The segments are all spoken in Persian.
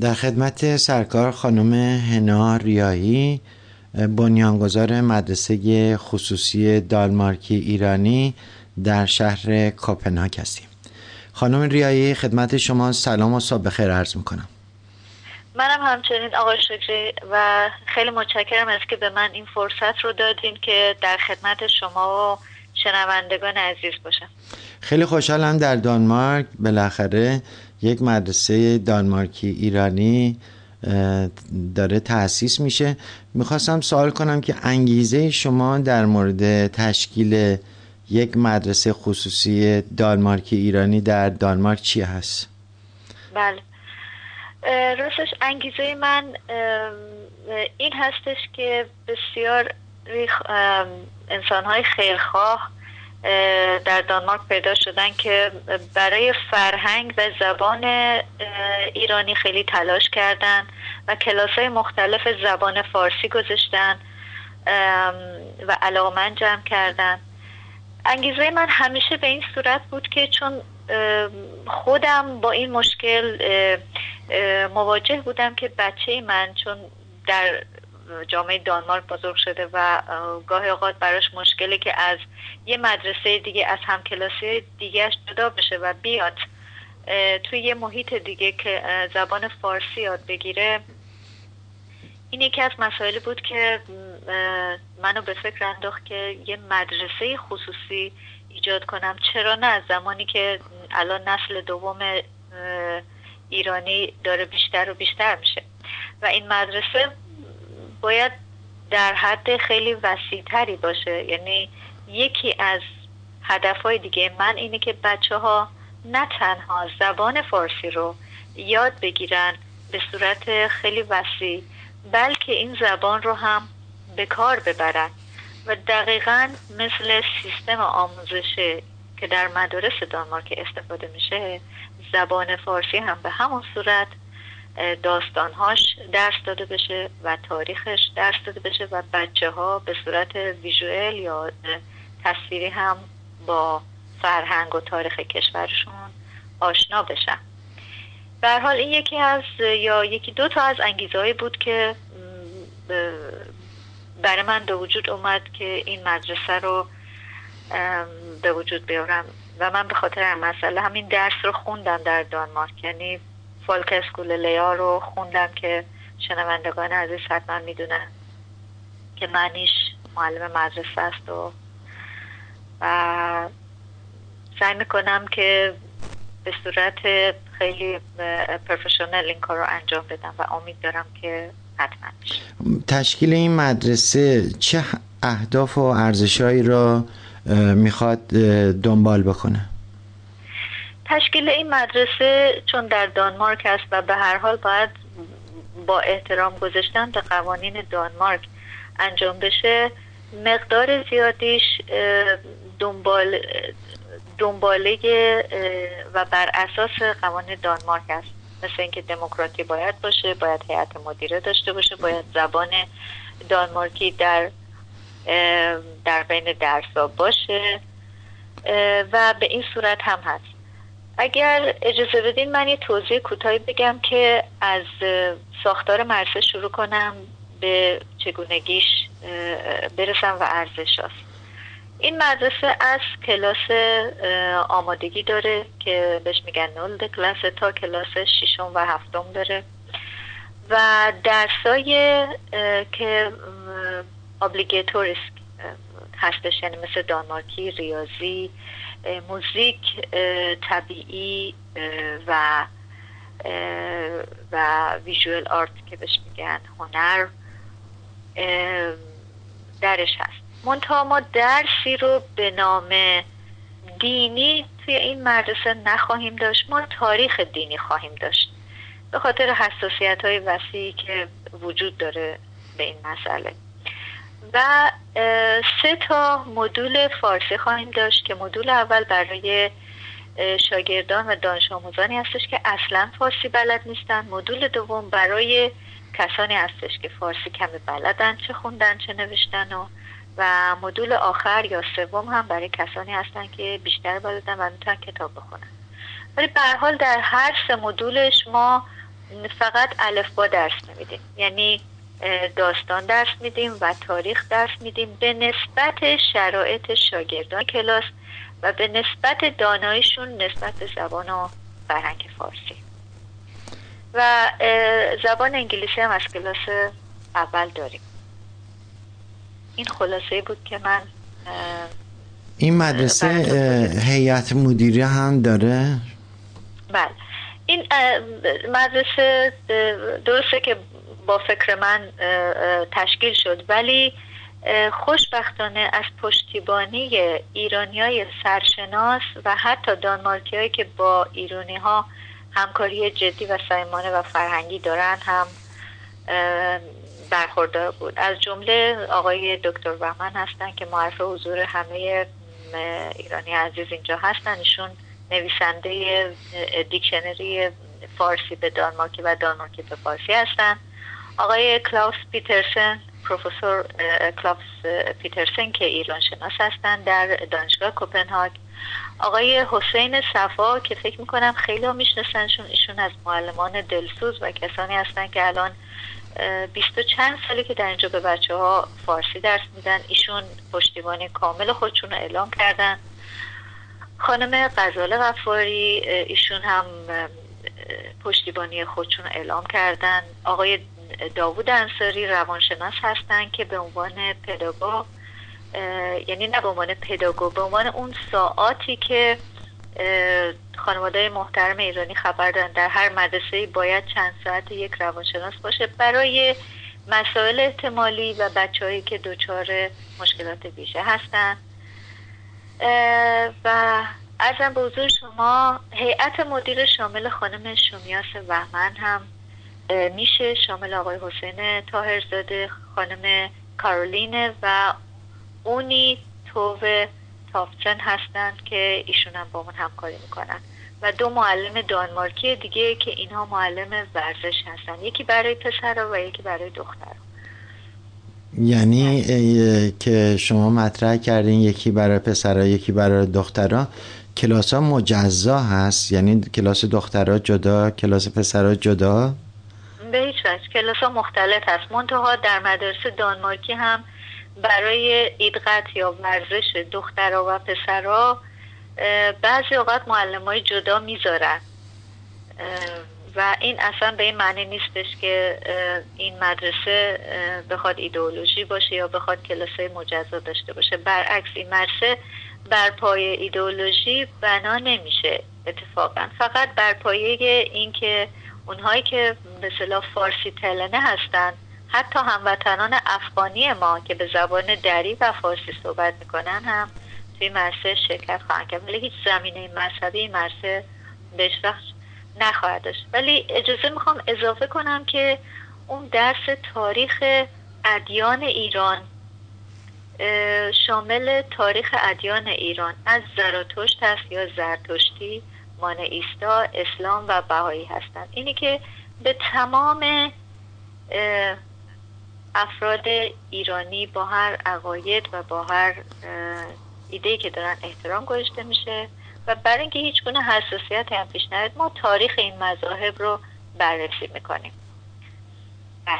در خدمت سرکار خانم هنا ریایی بنیانگذار مدرسه خصوصی دالمارکی ایرانی در شهر کپنهاگ هستیم. خانم ریایی خدمت شما سلام و صبح بخیر عرض می‌کنم. منم همچنین آقای شکری و خیلی متشکرم از که به من این فرصت رو دادین که در خدمت شما و شنوندگان عزیز باشم. خیلی خوشحالم در دانمارک. بالاخره یک مدرسه دانمارکی ایرانی داره تأسیس میشه. می‌خواستم سوال کنم که انگیزه شما در مورد تشکیل یک مدرسه خصوصی دانمارکی ایرانی در دانمارک چی هست؟ بله. راستش انگیزه من این هستش که بسیار انسان های خیرخواه در دانمارک پیدا شدن که برای فرهنگ و زبان ایرانی خیلی تلاش کردن و کلاس های مختلف زبان فارسی گذاشتن و علاقمند جمع کردن. انگیزه من همیشه به این صورت بود که چون خودم با این مشکل مواجه بودم که بچه من چون در جامعه دانمارک بزرگ شده و گاهی اوقات براش مشکلی که از یه مدرسه دیگه از همکلاسی دیگهش جدا بشه و بیاد توی یه محیط دیگه که زبان فارسی یاد بگیره. این یکی از مسائلی بود که منو به فکر انداخت که یه مدرسه خصوصی ایجاد کنم. چرا نه؟ از زمانی که الان نسل دوم ایرانی داره بیشتر و بیشتر میشه. و این مدرسه باید در حد خیلی وسیعتری باشه. یعنی یکی از هدفهای دیگه من اینه که بچه ها نه تنها زبان فارسی رو یاد بگیرن به صورت خیلی وسیع بلکه این زبان رو هم به کار ببرن. و دقیقا مثل سیستم آموزش که در مدارس دانمارک استفاده میشه زبان فارسی هم به همون صورت داستانهاش درس داده بشه و تاریخش درس داده بشه و بچه ها به صورت ویژوئل یا تصویری هم با فرهنگ و تاریخ کشورشون آشنا بشن. به حال این یکی از یا یکی دو تا از انگیزه بود که برای من به وجود اومد که این مدرسه رو به وجود بیارم و من به خاطر مسئله همین درس رو خوندم در دانمارک. یعنی فالک اسکول لیا رو خوندم که شنوندگان عزیز حتما می‌دونن که منیش معلم مدرسه است و و سعی می‌کنم که به صورت خیلی پروفشنل این کار رو انجام بدم و امید دارم که حتما تشکیل این مدرسه چه اهداف و ارزشهایی را می‌خواد دنبال بکنه؟ تشکیل این مدرسه چون در دانمارک است و به هر حال باید با احترام گذاشتن به قوانین دانمارک انجام بشه مقدار زیادیش دنبال دنباله و بر اساس قوانین دانمارک است. مثل اینکه دموکراتی باید باشه باید هیئت مدیره داشته باشه باید زبان دانمارکی در در بین درسا باشه و به این صورت هم هست. اگر اجازه بدین من یه توضیح کوتاهی بگم که از ساختار مرسه شروع کنم به چگونگیش برسم و ارزش هست. این مدرسه از کلاس آمادگی داره که بهش میگن نولد کلاس تا کلاس ششم و هفتم داره و درسای که obligatorisk هستش یعنی مثل دانمارکی ریاضی موزیک طبیعی و و visual art که بهش میگن هنر درش هست. منتها ما درسی رو به نام دینی توی این مدرسه نخواهیم داشت ما تاریخ دینی خواهیم داشت. به خاطر حساسیت های وسیعی که وجود داره به این مسئله. و سه تا مدول فارسی خواهیم داشت که مدول اول برای شاگردان و دانش آموزانی هستش که اصلا فارسی بلد نیستن. مدول دوم برای کسانی هستش که فارسی کمی بلدن چه خوندن چه نوشتن و و مدول آخر یا سوم هم برای کسانی هستن که بیشتر بلدن و می‌تونن کتاب بخونن. ولی به حال در هر سه مدولش ما فقط الفبا درس نمیدیم. یعنی داستان درس میدیم و تاریخ درس میدیم. به نسبت شرایط شاگردان کلاس و به نسبت دانایشون نسبت به زبان و فرهنگ فارسی. و زبان انگلیسی هم از کلاس اول داریم. این خلاصه بود که من این مدرسه هیئت مدیره هم داره؟ بله. این مدرسه درسته که با فکر من تشکیل شد. ولی خوشبختانه از پشتیبانی ایرانی های سرشناس و حتی دانمارکی هایی که با ایرانی ها همکاری جدی و سایمانه و فرهنگی دارن هم برخوردار بود. از جمله آقای دکتر بهمن هستن که معرف حضور همه ایرانی عزیز اینجا هستن. ایشون نویسنده دیکشنری فارسی به دانمارکی و دانمارکی به فارسی هستن. آقای کلاوس پیترسن پروفسور کلاوس پیترسن که ایران شناس هستن در دانشگاه کوپنهاگ. آقای حسین صفا که فکر می‌کنم خیلی ها میشناسنشون ایشون از معلمان دلسوز و کسانی هستن که الان بیست و چند سالی که در اینجا به بچه ها فارسی درس میدن ایشون پشتیبانی کامل خودشون رو اعلام کردن. خانم غزال غفاری ایشون هم پشتیبانی خودشون رو اعلام کردن. آقای داوود انصاری روانشناس هستن که به عنوان پداگوگ یعنی نه به عنوان پداگوگ به عنوان اون ساعاتی که خانواده محترم ایرانی خبر دارن در هر مدرسه باید چند ساعت یک روانشناس باشه برای مسائل احتمالی و بچههایی که دچار مشکلات ویژه هستن. و ارزم به حضور شما هیئت مدیر شامل خانم شمیاس وحمن هم میشه شامل آقای حسین تاهرزاده خانم کارولینه و اونی توو تافتن هستند که ایشون هم با من همکاری می‌کنن. و دو معلم دانمارکی دیگه که اینها معلم ورزش هستن. یکی برای پسرها و یکی برای دخترها یعنی که شما مطرح کردین یکی برای پسرها یکی برای دخترها کلاس ها مجزا هست؟ یعنی کلاس دخترها جدا کلاس پسرها جدا؟ به هیچ وجه. کلاس ها مختلف هست. منتها در مدرسه دانمارکی هم برای ایدقت یا ورزش دخترها و پسرها بعضی اوقات معلم های جدا می‌ذارن. و این اصلا به این معنی نیستش که این مدرسه بخواد ایدئولوژی باشه یا بخواد کلاسه مجزا داشته باشه. برعکس این مدرسه بر پایه ایدئولوژی بنا نمیشه اتفاقا. فقط بر پایه اینکه اونهایی که به فارسی تلنه هستن حتی هموطنان افغانی ما که به زبان دری و فارسی صحبت می‌کنن هم توی مرسه شرکت خواهند کرد. ولی هیچ زمینه مذهبی مرسه بهش نخواهد داشت. ولی اجازه می‌خوام اضافه کنم که اون درس تاریخ ادیان ایران شامل تاریخ ادیان ایران. از زراتشت هست یا زرتشتی؟ مانئیستا اسلام و بهایی هستند. اینی که به تمام افراد ایرانی با هر عقاید و با هر ایده که دارن احترام گذاشته میشه و برای اینکه هیچ گونه حساسیت هم پیش نیاد ما تاریخ این مذاهب رو بررسی می‌کنیم. بله.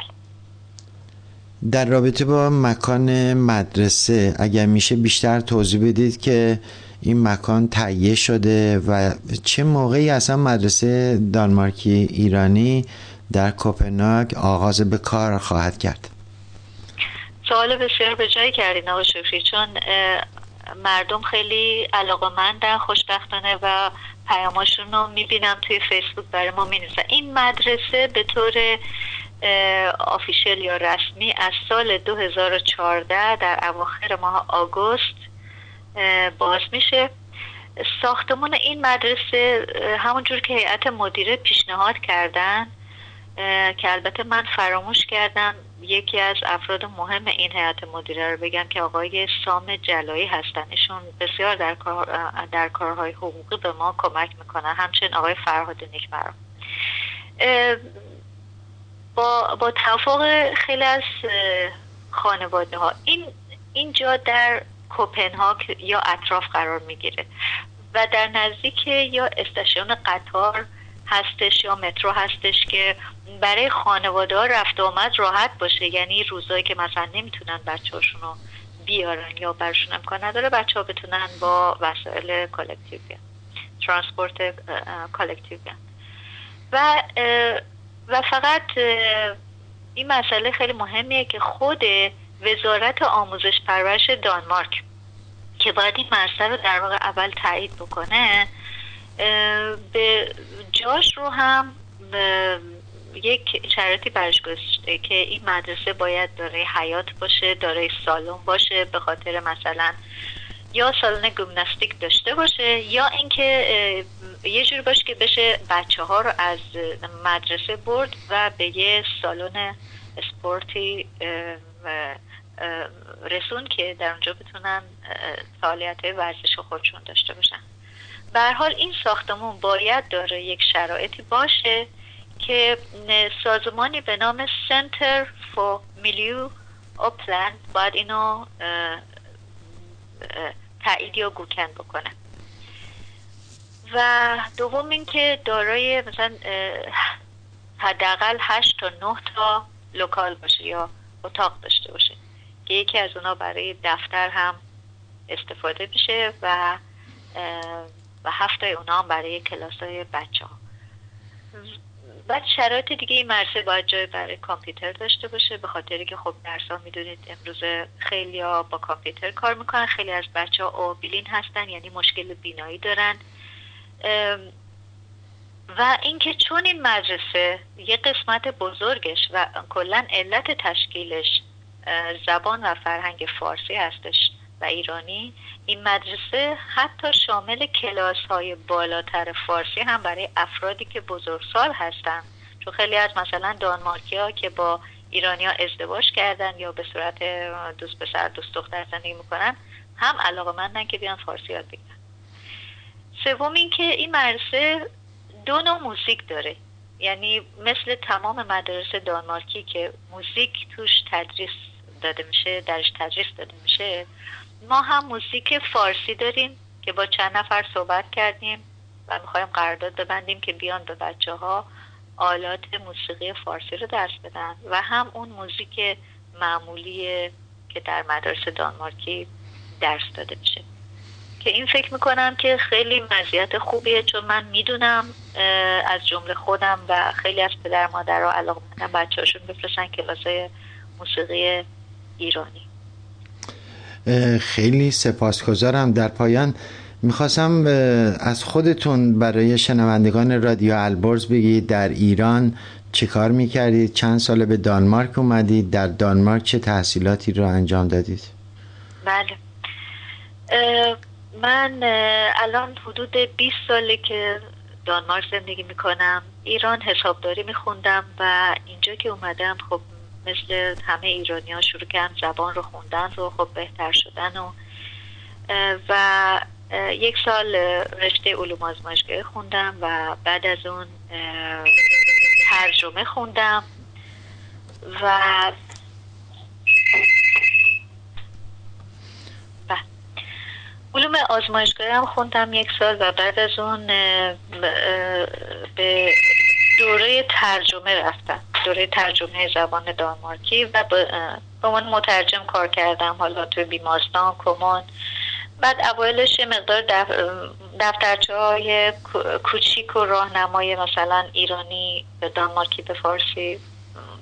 در رابطه با مکان مدرسه اگر میشه بیشتر توضیح بدید که این مکان تهیه شده و چه موقعی اصلا مدرسه دانمارکی ایرانی در کوپنهاگ آغاز به کار خواهد کرد؟ سوال بسیار به جایی کردین آقا شکری چون مردم خیلی علاقمندن خوشبختانه و پیاماشون رو می‌بینم توی فیسبوک برای ما می‌نویسن. این مدرسه به طور آفیشل یا رسمی از سال 2014 در اواخر ماه آگوست باز میشه. ساختمان این مدرسه همونجور که هیئت مدیره پیشنهاد کردن که البته من فراموش کردم یکی از افراد مهم این هیئت مدیره رو بگم که آقای سام جلایی هستن. ایشون بسیار در, کار در کارهای حقوقی به ما کمک می‌کنن. همچنین آقای فرهاد نیکمرا با, با توافق خیلی از خانواده ها این اینجا در کوپنهاگ یا اطراف قرار می‌گیره و در نزدیک یا استشیان قطار هستش یا مترو هستش که برای خانواده رفت آمد راحت باشه. یعنی روزایی که مثلا نمی‌تونن بچه رو بیارن یا برشون امکان نداره بچه ها بتونن با وسایل collective بیان transport collective بیان. و و فقط این مسئله خیلی مهمیه که خود وزارت آموزش پرورش دانمارک که باید این رو در واقع اول تایید بکنه به جاش رو هم یک شرایطی برش گذاشته که این مدرسه باید داره حیات باشه داره سالن باشه به خاطر مثلا یا سالن گمناستیک داشته باشه یا اینکه یه جوری باشه که بشه بچه ها رو از مدرسه برد و به یه سالن اسپورتی رسون که در اونجا بتونن فعالیت ورزش خودشون داشته باشن. به حال این ساختمون باید داره یک شرایطی باشه که سازمانی به نام Center for Milieu Upland باید اینو تایید یا گوکن بکنه. و دوم اینکه دارای مثلا حداقل هشت تا نه تا لوکال باشه یا اتاق داشته باشه. که یکی از اونا برای دفتر هم استفاده میشه و و هفته اونا هم برای کلاس های بچه ها. بعد شرایط دیگه این مرسه باید جای برای کامپیوتر داشته باشه به خاطری که خب درس ها می‌دونید امروز خیلی ها با کامپیوتر کار می‌کنن. خیلی از بچه ها اوبیلین هستن یعنی مشکل بینایی دارن. و اینکه چون این مدرسه یه قسمت بزرگش و کلا علت تشکیلش زبان و فرهنگ فارسی هستش و ایرانی این مدرسه حتی شامل کلاس های بالاتر فارسی هم برای افرادی که بزرگسال هستن. چون خیلی از مثلا دانمارکی ها که با ایرانیا ازدواج کردن یا به صورت دوست پسر دوست دختر زندگی می‌کنن هم علاقه مندن که بیان فارسی یاد بگیرن. سوم اینکه این مدرسه دو نوع موزیک داره. یعنی مثل تمام مدارس دانمارکی که موزیک توش تدریس داده میشه درش تدریس داده میشه ما هم موزیک فارسی داریم که با چند نفر صحبت کردیم و می‌خوایم قرارداد ببندیم که بیان به بچه ها آلات موسیقی فارسی رو درس بدن و هم اون موزیک معمولی که در مدارس دانمارکی درس داده میشه. که این فکر می‌کنم که خیلی مزیت خوبیه چون من می‌دونم از جمله خودم و خیلی از پدر مادرها علاقه مندن بچه هاشون بفرستن کلاس موسیقی ایرانی. خیلی سپاسگزارم. در پایان می‌خواستم از خودتون برای شنوندگان رادیو البرز بگید در ایران چه کار می‌کردید؟ چند ساله به دانمارک اومدید؟ در دانمارک چه تحصیلاتی رو انجام دادید؟ بله. من الان حدود 20 ساله که دانمارک زندگی می‌کنم. ایران حسابداری میخوندم و اینجا که اومدم خب مثل همه ایرانی ها شروع کردن زبان رو خوندن و خب بهتر شدن و و یک سال رشته علوم آزمایشگاهی خوندم و بعد از اون ترجمه خوندم. و علوم آزمایشگاهی هم خوندم یک سال و بعد از اون به دوره ترجمه رفتم. دوره ترجمه زبان دانمارکی و به عنوان مترجم کار کردم حالا توی بیمارستان کمان. بعد اوایلش مقدار دفترچه های کوچیک و راهنمای مثلا ایرانی به دانمارکی به فارسی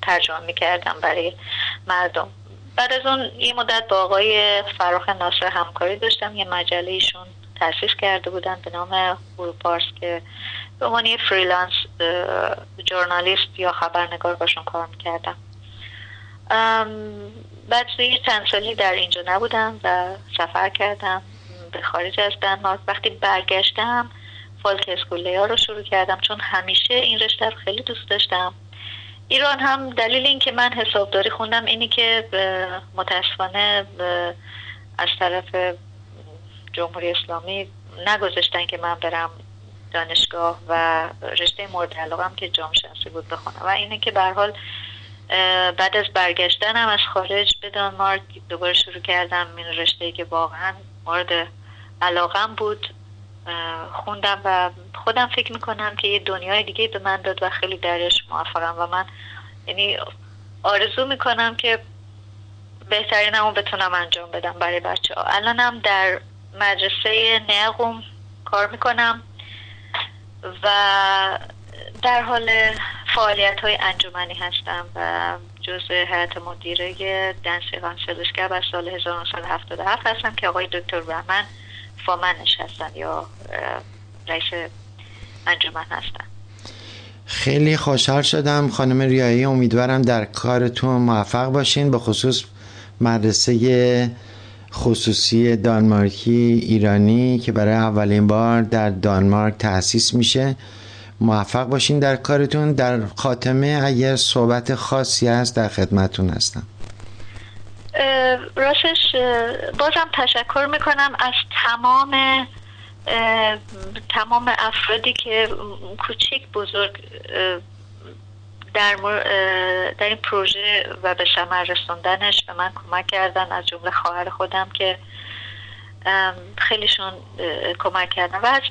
ترجمه می‌کردم برای مردم. بعد از اون یه مدت با آقای فراخ ناصر همکاری داشتم. یه مجله ایشون تاسیس کرده بودن به نام پارس که به عنوان یه freelance journalist یا خبرنگار باشون کار می‌کردم. بعد یه چند سالی در اینجا نبودم و سفر کردم به خارج از دنمارک. وقتی برگشتم folkeskole ها رو شروع کردم چون همیشه این رشته رو خیلی دوست داشتم. ایران هم دلیل این که من حسابداری خوندم اینی که متاسفانه از طرف جمهوری اسلامی نگذاشتن که من برم دانشگاه و رشته مورد علاقم که جامعه شناسی بود بخونم. و اینه که به حال بعد از برگشتنم از خارج به دانمارک دوباره شروع کردم. این رشته که واقعا مورد علاقم بود. خوندم و خودم فکر می‌کنم که یه دنیای دیگه به من داد و خیلی درش موفقم و من یعنی آرزو می‌کنم که بهترینمو بتونم انجام بدم برای بچه ها الانم در مدرسه نقوم کار می‌کنم و در حال فعالیت های انجمنی هستم و جزء هیئت مدیره دنسی کانسلسکر از سال 1977 هستم که آقای دکتر رحمن فامنش هستن یا رئیس انجمن هستن. خیلی خوشحال شدم. خانم ریایی امیدوارم در کارتون موفق باشین. به خصوص مدرسه خصوصی دانمارکی ایرانی که برای اولین بار در دانمارک تأسیس میشه. موفق باشین در کارتون. در خاتمه اگر صحبت خاصی هست در خدمتون هستم. راستش بازم تشکر می‌کنم از تمام تمام افرادی که کوچیک بزرگ در, در این پروژه و به ثمر رسوندنش به من کمک کردن از جمله خواهر خودم که خیلیشون کمک کردن. و از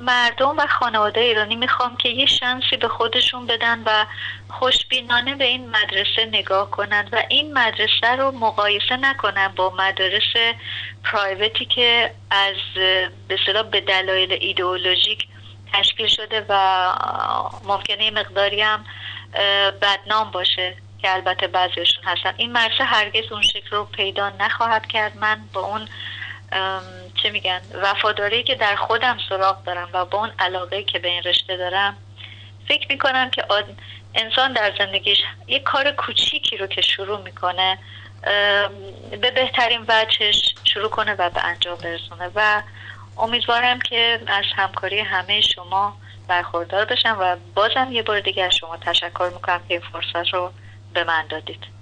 مردم و خانواده ایرانی می‌خوام که یه شانسی به خودشون بدن و خوشبینانه به این مدرسه نگاه کنند و این مدرسه رو مقایسه نکنن با مدارس پرایوتی که از به به دلایل ایدئولوژیک تشکیل شده و ممکنه مقداری هم بدنام باشه که البته بعضیشون هستن. این مدرسه هرگز اون شکل رو پیدا نخواهد کرد. من با اون چه میگن؟ وفاداری که در خودم سراغ دارم و با اون علاقه که به این رشته دارم فکر می‌کنم که انسان در زندگیش یه کار کوچیکی رو که شروع می‌کنه به بهترین وجهش شروع کنه و به انجام برسونه و امیدوارم که از همکاری همه شما برخوردار بشم و بازم یه بار دیگه از شما تشکر می‌کنم که این فرصت رو به من دادید.